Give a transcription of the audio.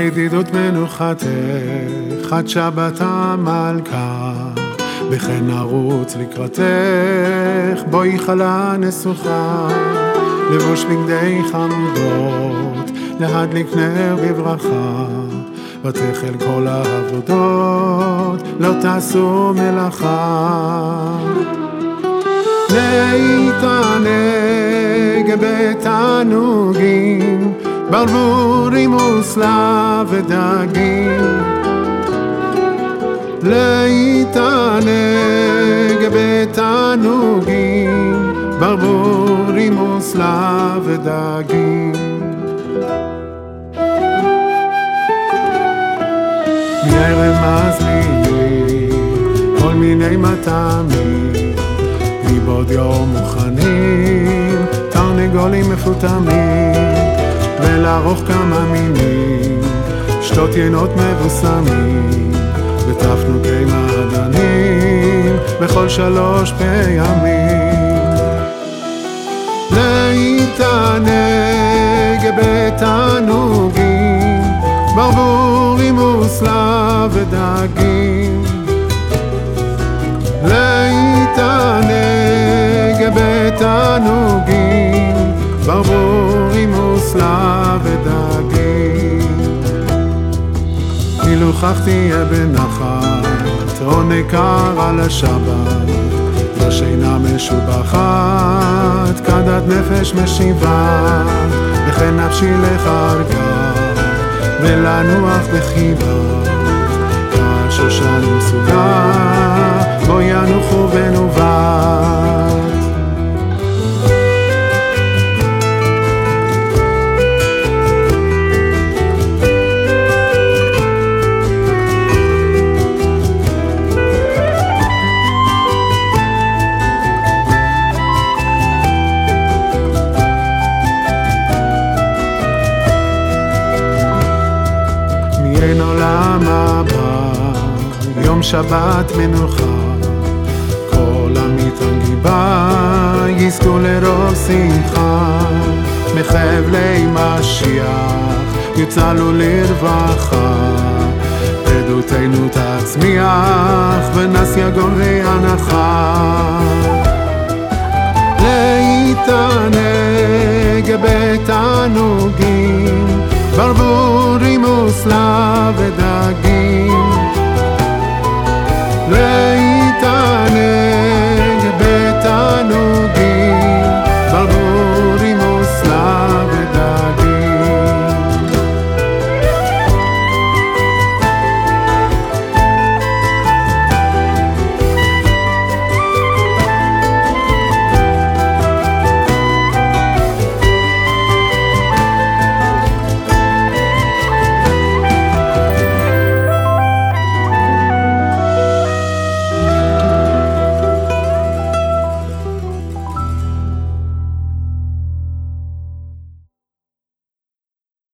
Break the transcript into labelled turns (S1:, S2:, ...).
S1: ידידות מנוחתך, עד שבת המלכה, וכן נרוץ לקראתך, בואי חלה נסוכה, לבוש בגדי חמודות, להדליק נר בברכה, ותחל כל העבודות, לא תעשו מלאכה. להתענג בתענוגים, ברבורים וסלב ודגים. להתענג בתענוגים, ברבורים וסלב ודגים. מערב מזמינים כל מיני מטעמים מבעוד יום מוכנים תרנגולים מפותמים ולערוך כמה מינים שתות ינות מבוסמים ותפנוקי מעדנים בכל שלוש פעמים. להתענג בתענוגים ברבורים וסלב ודגים. להתענג בתענוגים ברבורים וסלב ודגים מלוכך תהיה בנחת עונג קר על השבת בשינה משובחת כדת נפש משיבה וכן נפשי לחרגה ולנוח בחיבה כשושן מסוגה בו עולם הבא, יום שבת מנוחה, כל המטען גיבה יזכו לרוב שמחה, מחבלי משיח יוצלו לרווחה, עדותנו תצמיח ונס יגון והנחה. להתענג בתענוגים ברבורים וסלב ודגים